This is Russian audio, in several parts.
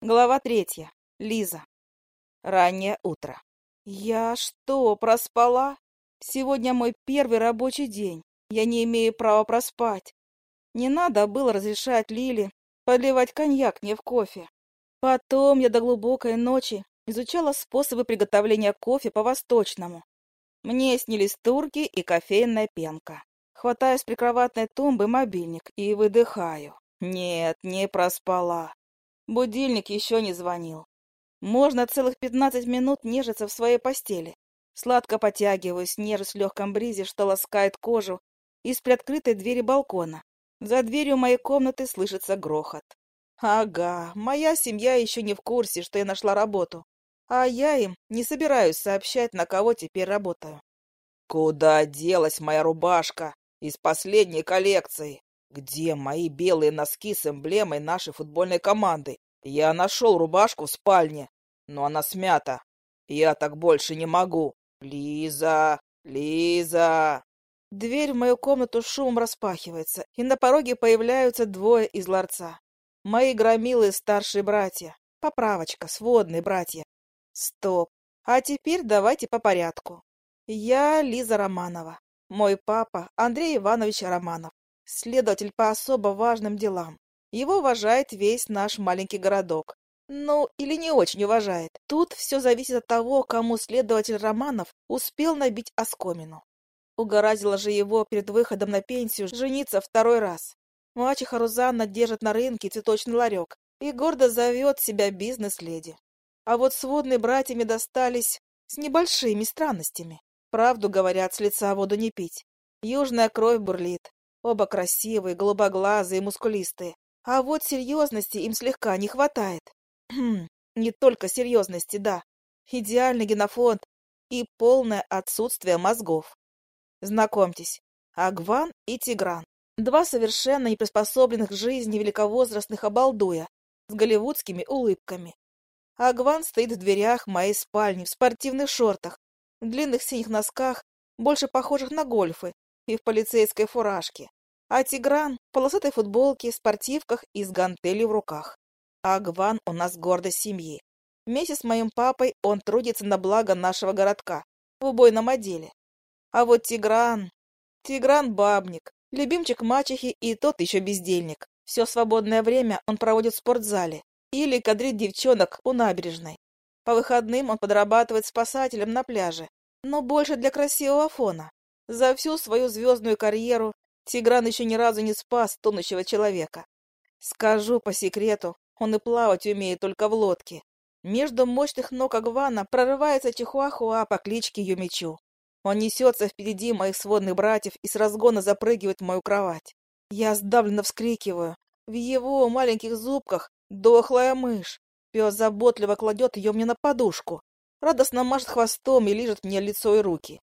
Глава третья. Лиза. Раннее утро. Я что, проспала? Сегодня мой первый рабочий день. Я не имею права проспать. Не надо было разрешать Лиле подливать коньяк мне в кофе. Потом я до глубокой ночи изучала способы приготовления кофе по-восточному. Мне снились турки и кофейная пенка. Хватаю с прикроватной тумбы мобильник и выдыхаю. Нет, не проспала. Будильник еще не звонил. Можно целых пятнадцать минут нежиться в своей постели. Сладко потягиваюсь, нежусь в легком бризе, что ласкает кожу, из приоткрытой двери балкона. За дверью моей комнаты слышится грохот. Ага, моя семья еще не в курсе, что я нашла работу. А я им не собираюсь сообщать, на кого теперь работаю. Куда делась моя рубашка из последней коллекции? Где мои белые носки с эмблемой нашей футбольной команды? Я нашел рубашку в спальне, но она смята. Я так больше не могу. Лиза, Лиза. Дверь в мою комнату шумом распахивается, и на пороге появляются двое из ларца. Мои громилые старшие братья. Поправочка, сводные братья. Стоп. А теперь давайте по порядку. Я Лиза Романова. Мой папа Андрей Иванович Романов следователь по особо важным делам. Его уважает весь наш маленький городок. Ну, или не очень уважает. Тут все зависит от того, кому следователь Романов успел набить оскомину. Угораздило же его перед выходом на пенсию жениться второй раз. Мачеха Рузанна держит на рынке цветочный ларек и гордо зовет себя бизнес-леди. А вот сводные братьями достались с небольшими странностями. Правду говорят, с лица воду не пить. Южная кровь бурлит, Оба красивые, голубоглазые, мускулистые. А вот серьезности им слегка не хватает. Хм, не только серьезности, да. Идеальный генофонд и полное отсутствие мозгов. Знакомьтесь, Агван и Тигран. Два совершенно неприспособленных к жизни великовозрастных обалдуя, с голливудскими улыбками. Агван стоит в дверях моей спальни в спортивных шортах, в длинных синих носках, больше похожих на гольфы, и в полицейской фуражке, а Тигран в полосатой футболке, спортивках и с гантелью в руках. А Гван у нас гордость семьи. Вместе с моим папой он трудится на благо нашего городка, в убойном отделе. А вот Тигран... Тигран — бабник, любимчик мачехи и тот еще бездельник. Все свободное время он проводит в спортзале или кадрит девчонок у набережной. По выходным он подрабатывает спасателем на пляже, но больше для красивого фона. За всю свою звездную карьеру Тигран еще ни разу не спас тонущего человека. Скажу по секрету, он и плавать умеет только в лодке. Между мощных ног Агвана прорывается Чихуахуа по кличке Юмичу. Он несется впереди моих сводных братьев и с разгона запрыгивает в мою кровать. Я сдавленно вскрикиваю. В его маленьких зубках дохлая мышь. Пес заботливо кладет ее мне на подушку. Радостно машет хвостом и лижет мне лицо и руки.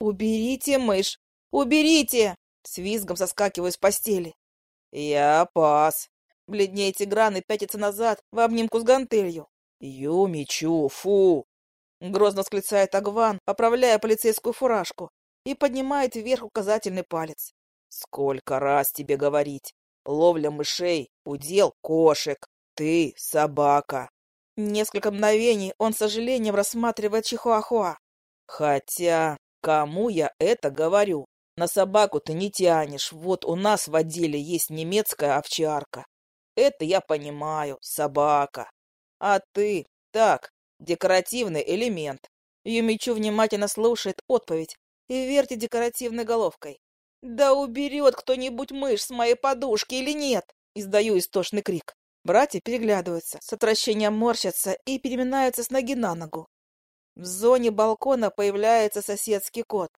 «Уберите мышь! Уберите!» С визгом соскакиваю с постели. «Я пас!» Бледнее Тигран и пятится назад в обнимку с гантелью. «Юмичу, фу!» Грозно восклицает Агван, оправляя полицейскую фуражку, и поднимает вверх указательный палец. «Сколько раз тебе говорить? Ловля мышей — удел кошек. Ты — собака!» Несколько мгновений он с сожалением рассматривает Чихуахуа. «Хотя Кому я это говорю? На собаку ты не тянешь. Вот у нас в отделе есть немецкая овчарка. Это я понимаю, собака. А ты, так, декоративный элемент. Юмичу внимательно слушает отповедь и вертит декоративной головкой. «Да уберет кто-нибудь мышь с моей подушки или нет?» Издаю истошный крик. Братья переглядываются, с отвращением морщатся и переминаются с ноги на ногу. В зоне балкона появляется соседский кот.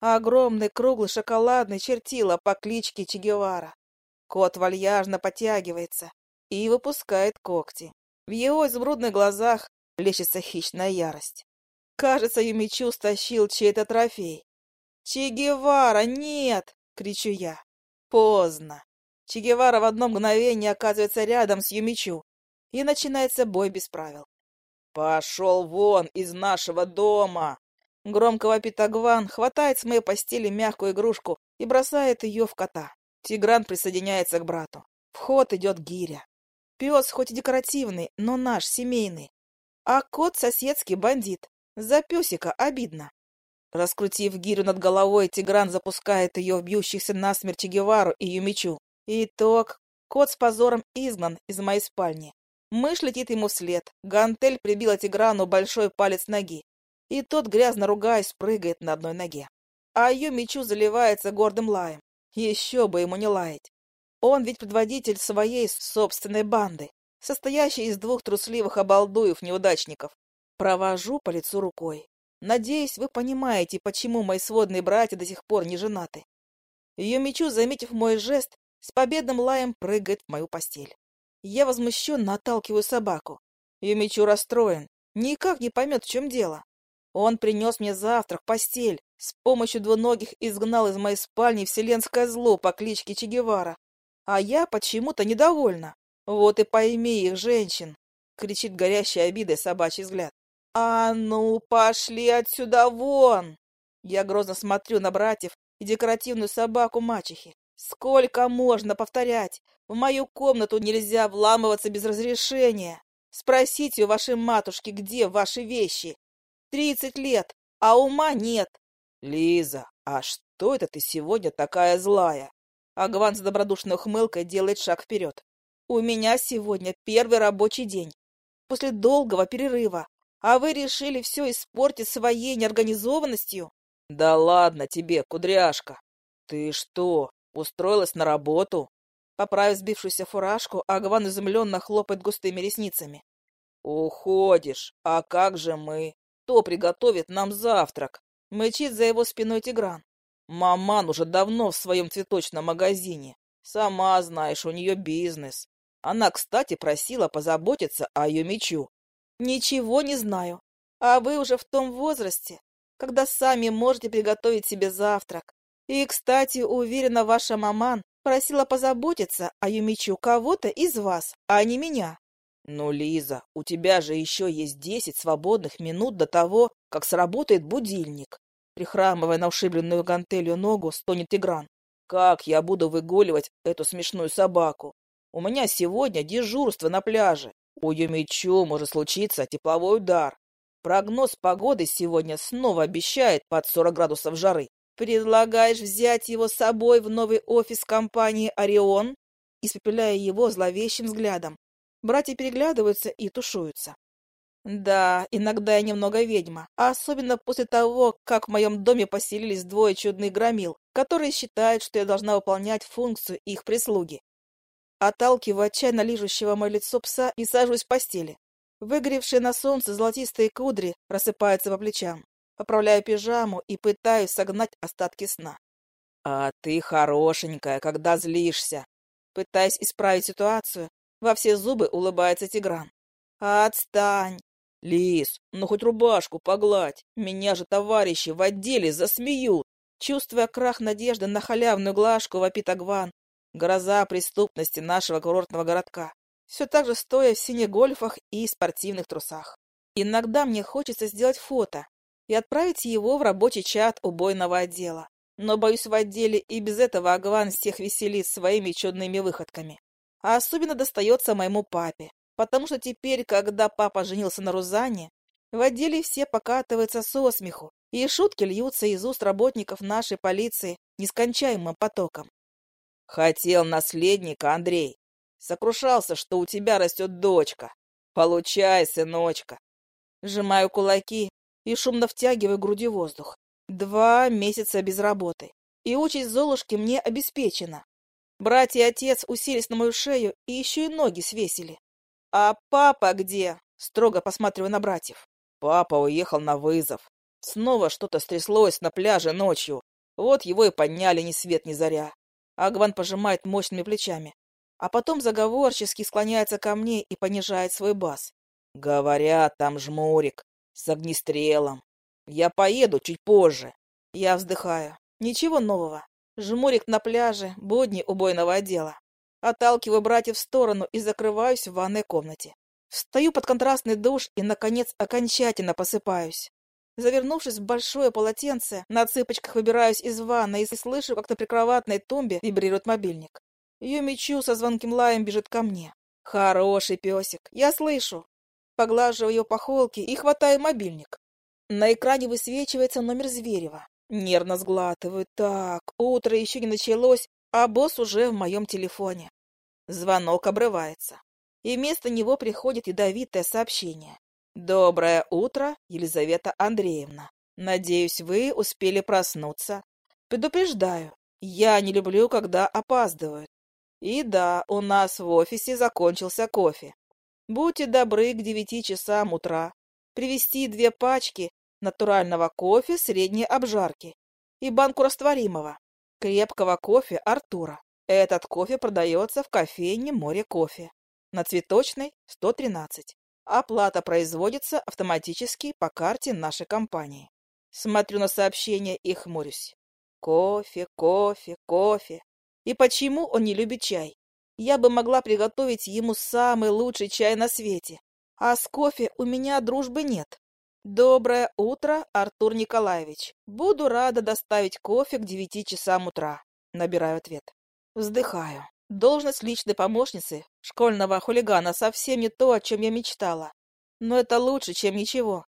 Огромный круглый шоколадный чертила по кличке Чегевара. Кот вальяжно потягивается и выпускает когти. В его изумрудных глазах плещется хищная ярость. Кажется, Юмичу стащил чей-то трофей. «Че нет!» — кричу я. Поздно. Че в одно мгновение оказывается рядом с Юмичу, и начинается бой без правил. «Пошел вон из нашего дома!» Громко вопит Агван, хватает с моей постели мягкую игрушку и бросает ее в кота. Тигран присоединяется к брату. В ход идет гиря. Пес хоть и декоративный, но наш, семейный. А кот соседский бандит. За песика обидно. Раскрутив гирю над головой, Тигран запускает ее в бьющихся насмерть Гевару и Юмичу. Итог. Кот с позором изгнан из моей спальни. Мышь летит ему вслед. Гантель прибила Тиграну большой палец ноги. И тот, грязно ругаясь, прыгает на одной ноге. А Юмичу заливается гордым лаем. Еще бы ему не лаять. Он ведь предводитель своей собственной банды, состоящей из двух трусливых обалдуев-неудачников. Провожу по лицу рукой. Надеюсь, вы понимаете, почему мои сводные братья до сих пор не женаты. Ее мечу, заметив мой жест, с победным лаем прыгает в мою постель. Я возмущенно отталкиваю собаку. Ее мечу расстроен, никак не поймет, в чем дело. Он принес мне завтрак, постель, с помощью двуногих изгнал из моей спальни вселенское зло по кличке Че Гевара. А я почему-то недовольна. Вот и пойми их, женщин, — кричит горящей обидой собачий взгляд. «А ну, пошли отсюда вон!» Я грозно смотрю на братьев и декоративную собаку мачехи. Сколько можно повторять? В мою комнату нельзя вламываться без разрешения. Спросите у вашей матушки, где ваши вещи. Тридцать лет, а ума нет. Лиза, а что это ты сегодня такая злая? Агван с добродушной ухмылкой делает шаг вперед. «У меня сегодня первый рабочий день. После долгого перерыва. А вы решили все испортить своей неорганизованностью?» «Да ладно тебе, кудряшка! Ты что, устроилась на работу?» Поправив сбившуюся фуражку, Агван изумленно хлопает густыми ресницами. «Уходишь? А как же мы? Кто приготовит нам завтрак?» Мычит за его спиной Тигран. Маман уже давно в своем цветочном магазине. Сама знаешь, у нее бизнес. Она, кстати, просила позаботиться о ее мечу. Ничего не знаю. А вы уже в том возрасте, когда сами можете приготовить себе завтрак. И, кстати, уверена, ваша маман просила позаботиться о Юмичу кого-то из вас, а не меня. Ну, Лиза, у тебя же еще есть десять свободных минут до того, как сработает будильник. Прихрамывая на ушибленную гантелью ногу, стонет Тигран. «Как я буду выгуливать эту смешную собаку? У меня сегодня дежурство на пляже. У Юмичу может случиться тепловой удар. Прогноз погоды сегодня снова обещает под 40 градусов жары. Предлагаешь взять его с собой в новый офис компании «Орион», испепеляя его зловещим взглядом. Братья переглядываются и тушуются. Да, иногда я немного ведьма, а особенно после того, как в моем доме поселились двое чудных громил, которые считают, что я должна выполнять функцию их прислуги. Отталкиваю отчаянно лижущего мое лицо пса и сажусь в постели. Выгоревшие на солнце золотистые кудри рассыпаются по плечам. Поправляю пижаму и пытаюсь согнать остатки сна. «А ты хорошенькая, когда злишься!» Пытаясь исправить ситуацию, во все зубы улыбается Тигран. «Отстань! «Лис, ну хоть рубашку погладь, меня же товарищи в отделе засмеют!» Чувствуя крах надежды на халявную глажку, вопит Агван, гроза преступности нашего курортного городка, все так же стоя в синих гольфах и спортивных трусах. Иногда мне хочется сделать фото и отправить его в рабочий чат убойного отдела. Но, боюсь, в отделе и без этого Агван всех веселит своими чудными выходками. А особенно достается моему папе, потому что теперь, когда папа женился на Рузане, в отделе все покатываются со смеху, и шутки льются из уст работников нашей полиции нескончаемым потоком. Хотел наследника, Андрей. Сокрушался, что у тебя растет дочка. Получай, сыночка. Сжимаю кулаки и шумно втягиваю груди воздух. Два месяца без работы. И участь Золушки мне обеспечена. Братья и отец уселись на мою шею и еще и ноги свесили. «А папа где?» — строго посматривая на братьев. Папа уехал на вызов. Снова что-то стряслось на пляже ночью. Вот его и подняли ни свет ни заря. Агван пожимает мощными плечами, а потом заговорчески склоняется ко мне и понижает свой бас. «Говорят, там жмурик с огнестрелом. Я поеду чуть позже». Я вздыхаю. Ничего нового. Жмурик на пляже, будни убойного отдела. Отталкиваю братьев в сторону и закрываюсь в ванной комнате. Встаю под контрастный душ и, наконец, окончательно посыпаюсь. Завернувшись в большое полотенце, на цыпочках выбираюсь из ванны и слышу, как на прикроватной тумбе вибрирует мобильник. Ее мечу со звонким лаем бежит ко мне. Хороший песик, я слышу. Поглаживаю его по холке и хватаю мобильник. На экране высвечивается номер Зверева. Нервно сглатываю. Так, утро еще не началось, а босс уже в моем телефоне. Звонок обрывается, и вместо него приходит ядовитое сообщение. «Доброе утро, Елизавета Андреевна. Надеюсь, вы успели проснуться. Предупреждаю, я не люблю, когда опаздывают. И да, у нас в офисе закончился кофе. Будьте добры к девяти часам утра привезти две пачки натурального кофе средней обжарки и банку растворимого, крепкого кофе Артура. Этот кофе продается в кофейне «Море кофе» на Цветочной, 113. Оплата производится автоматически по карте нашей компании. Смотрю на сообщение и хмурюсь. Кофе, кофе, кофе. И почему он не любит чай? Я бы могла приготовить ему самый лучший чай на свете. А с кофе у меня дружбы нет. Доброе утро, Артур Николаевич. Буду рада доставить кофе к девяти часам утра. Набираю ответ. Вздыхаю. Должность личной помощницы школьного хулигана совсем не то, о чем я мечтала. Но это лучше, чем ничего.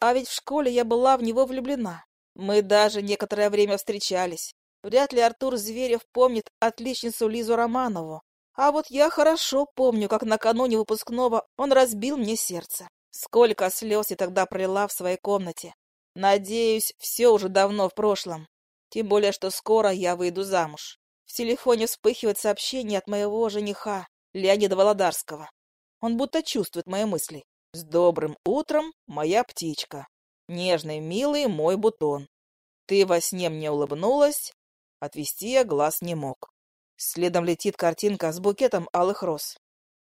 А ведь в школе я была в него влюблена. Мы даже некоторое время встречались. Вряд ли Артур Зверев помнит отличницу Лизу Романову. А вот я хорошо помню, как накануне выпускного он разбил мне сердце. Сколько слез я тогда пролила в своей комнате. Надеюсь, все уже давно в прошлом. Тем более, что скоро я выйду замуж. В телефоне вспыхивает сообщение от моего жениха, Леонида Володарского. Он будто чувствует мои мысли. «С добрым утром, моя птичка! Нежный, милый мой бутон! Ты во сне мне улыбнулась, отвести я глаз не мог». Следом летит картинка с букетом алых роз.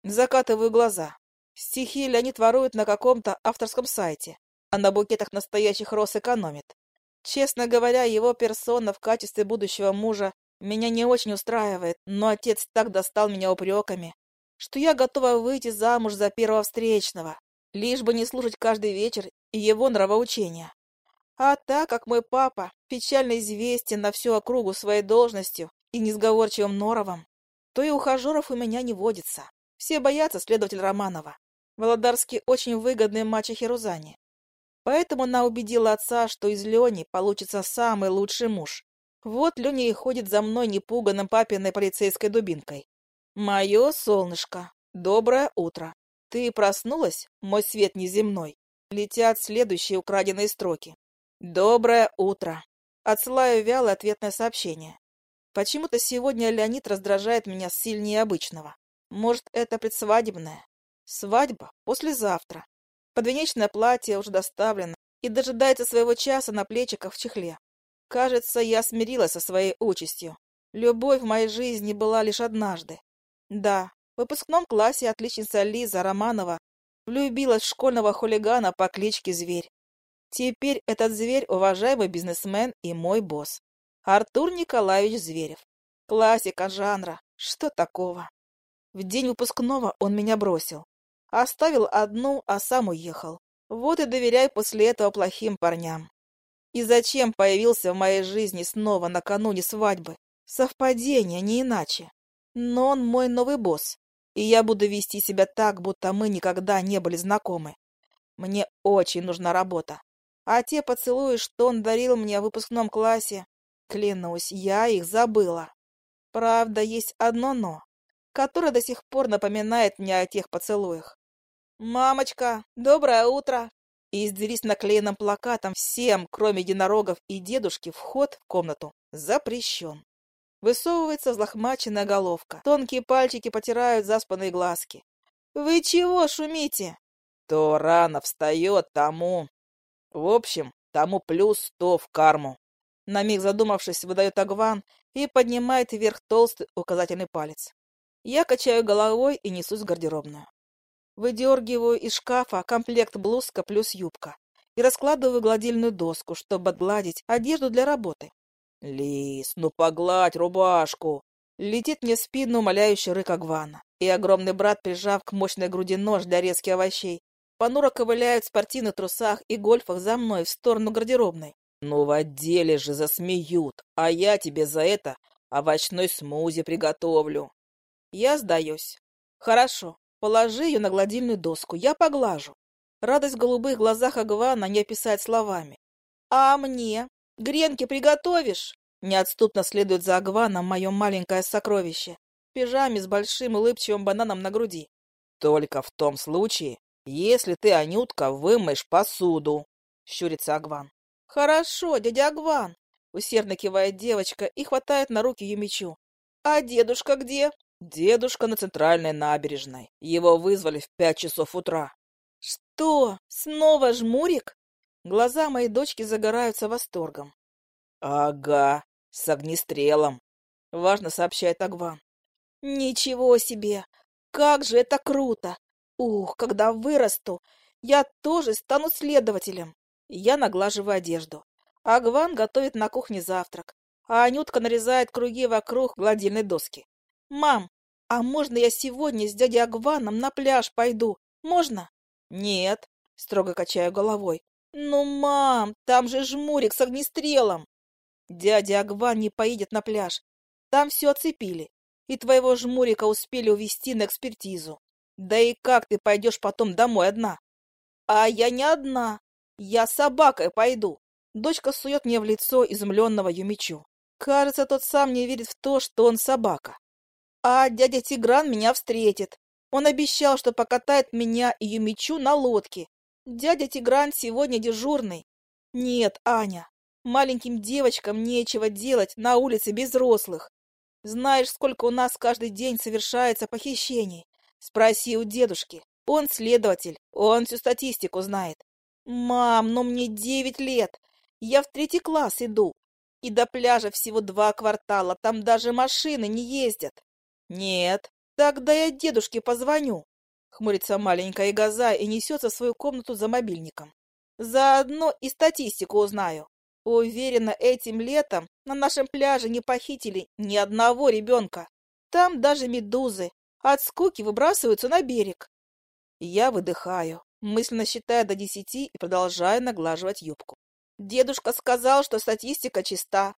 Закатываю глаза. Стихи Леонид ворует на каком-то авторском сайте, а на букетах настоящих роз экономит. Честно говоря, его персона в качестве будущего мужа меня не очень устраивает, но отец так достал меня упреками, что я готова выйти замуж за первого встречного, лишь бы не слушать каждый вечер его нравоучения. А так как мой папа печально известен на всю округу своей должностью и несговорчивым норовом, то и ухажеров у меня не водится. Все боятся следователя Романова. Володарский очень выгодный мачехе Рузане. Поэтому она убедила отца, что из Лени получится самый лучший муж, вот Леня и ходит за мной непуганным папиной полицейской дубинкой. Мое солнышко, доброе утро. Ты проснулась, мой свет неземной? Летят следующие украденные строки. Доброе утро. Отсылаю вялое ответное сообщение. Почему-то сегодня Леонид раздражает меня сильнее обычного. Может, это предсвадебное? Свадьба послезавтра. Подвенечное платье уже доставлено и дожидается своего часа на плечиках в чехле. Кажется, я смирилась со своей участью. Любовь в моей жизни была лишь однажды. Да, в выпускном классе отличница Лиза Романова влюбилась в школьного хулигана по кличке Зверь. Теперь этот зверь — уважаемый бизнесмен и мой босс. Артур Николаевич Зверев. Классика жанра. Что такого? В день выпускного он меня бросил. Оставил одну, а сам уехал. Вот и доверяй после этого плохим парням. И зачем появился в моей жизни снова накануне свадьбы? Совпадение, не иначе. Но он мой новый босс, и я буду вести себя так, будто мы никогда не были знакомы. Мне очень нужна работа. А те поцелуи, что он дарил мне в выпускном классе, клянусь, я их забыла. Правда, есть одно «но», которое до сих пор напоминает мне о тех поцелуях. «Мамочка, доброе утро!» и из двери с наклеенным плакатом всем, кроме единорогов и дедушки, вход в комнату запрещен. Высовывается взлохмаченная головка. Тонкие пальчики потирают заспанные глазки. «Вы чего шумите?» «То рано встает, тому...» «В общем, тому плюс сто в карму». На миг задумавшись, выдает Агван и поднимает вверх толстый указательный палец. Я качаю головой и несусь в гардеробную. Выдергиваю из шкафа комплект блузка плюс юбка и раскладываю гладильную доску, чтобы отгладить одежду для работы. «Лис, ну погладь рубашку!» Летит мне в спину умоляющий рык Агвана, и огромный брат, прижав к мощной груди нож для резки овощей, понуро ковыляют в спортивных трусах и гольфах за мной в сторону гардеробной. «Ну в отделе же засмеют, а я тебе за это овощной смузи приготовлю». Я сдаюсь. «Хорошо, Положи ее на гладильную доску, я поглажу. Радость в голубых глазах Агвана не описать словами. А мне? Гренки приготовишь? Неотступно следует за Агваном мое маленькое сокровище. В пижаме с большим улыбчивым бананом на груди. Только в том случае, если ты, Анютка, вымоешь посуду, щурится Агван. Хорошо, дядя Агван, усердно кивает девочка и хватает на руки Юмичу. А дедушка где? Дедушка на центральной набережной. Его вызвали в пять часов утра. Что, снова жмурик? Глаза моей дочки загораются восторгом. Ага, с огнестрелом, важно сообщает Агван. Ничего себе! Как же это круто! Ух, когда вырасту, я тоже стану следователем. Я наглаживаю одежду. Агван готовит на кухне завтрак, а Анютка нарезает круги вокруг гладильной доски. «Мам, а можно я сегодня с дядей Агваном на пляж пойду? Можно?» «Нет», — строго качаю головой. «Ну, мам, там же жмурик с огнестрелом!» «Дядя Агван не поедет на пляж. Там все оцепили, и твоего жмурика успели увезти на экспертизу. Да и как ты пойдешь потом домой одна?» «А я не одна. Я собакой пойду». Дочка сует мне в лицо изумленного Юмичу. Кажется, тот сам не верит в то, что он собака. А дядя Тигран меня встретит. Он обещал, что покатает меня и Юмичу на лодке. Дядя Тигран сегодня дежурный. Нет, Аня, маленьким девочкам нечего делать на улице без взрослых. Знаешь, сколько у нас каждый день совершается похищений? Спроси у дедушки. Он следователь, он всю статистику знает. Мам, но мне девять лет. Я в третий класс иду. И до пляжа всего два квартала, там даже машины не ездят. Нет, тогда я дедушке позвоню. Хмурится маленькая Газа и несется в свою комнату за мобильником. Заодно и статистику узнаю. Уверена, этим летом на нашем пляже не похитили ни одного ребенка. Там даже медузы от скуки выбрасываются на берег. Я выдыхаю, мысленно считая до десяти и продолжаю наглаживать юбку. Дедушка сказал, что статистика чиста.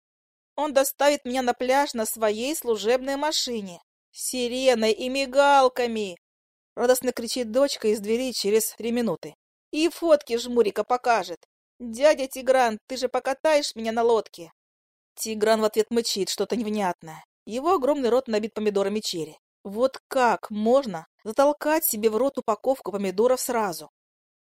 Он доставит меня на пляж на своей служебной машине. С сиреной и мигалками. Радостно кричит дочка из двери через три минуты. И фотки жмурика покажет. Дядя Тигран, ты же покатаешь меня на лодке? Тигран в ответ мычит что-то невнятное. Его огромный рот набит помидорами черри. Вот как можно затолкать себе в рот упаковку помидоров сразу?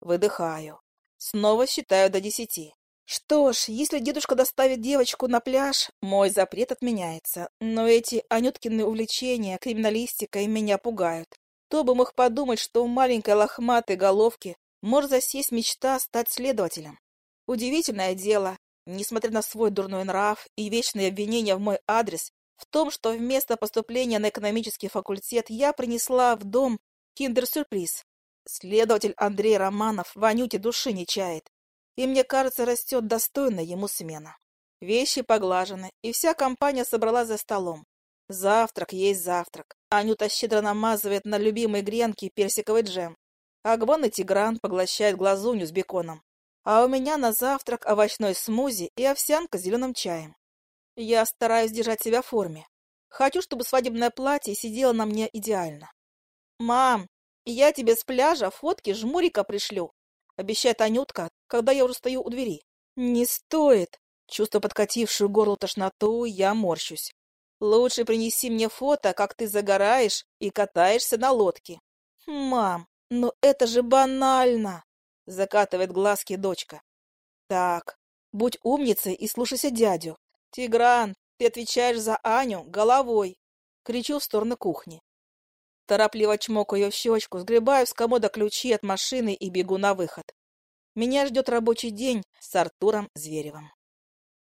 Выдыхаю. Снова считаю до десяти. Что ж, если дедушка доставит девочку на пляж, мой запрет отменяется. Но эти Анюткины увлечения криминалистикой меня пугают. Кто бы мог подумать, что у маленькой лохматой головки может засесть мечта стать следователем. Удивительное дело, несмотря на свой дурной нрав и вечные обвинения в мой адрес, в том, что вместо поступления на экономический факультет я принесла в дом киндер-сюрприз. Следователь Андрей Романов в Анюте души не чает и, мне кажется, растет достойная ему смена. Вещи поглажены, и вся компания собралась за столом. Завтрак есть завтрак. Анюта щедро намазывает на любимые гренки персиковый джем. Агвон и Тигран поглощают глазунью с беконом. А у меня на завтрак овощной смузи и овсянка с зеленым чаем. Я стараюсь держать себя в форме. Хочу, чтобы свадебное платье сидело на мне идеально. «Мам, я тебе с пляжа фотки жмурика пришлю», — обещает Анютка, когда я уже стою у двери. «Не стоит!» Чувство подкатившую горло тошноту, я морщусь. «Лучше принеси мне фото, как ты загораешь и катаешься на лодке». «Мам, но это же банально!» — закатывает глазки дочка. «Так, будь умницей и слушайся дядю. Тигран, ты отвечаешь за Аню головой!» Кричу в сторону кухни. Торопливо чмокаю в щечку, сгребаю с комода ключи от машины и бегу на выход. Меня ждет рабочий день с Артуром Зверевым.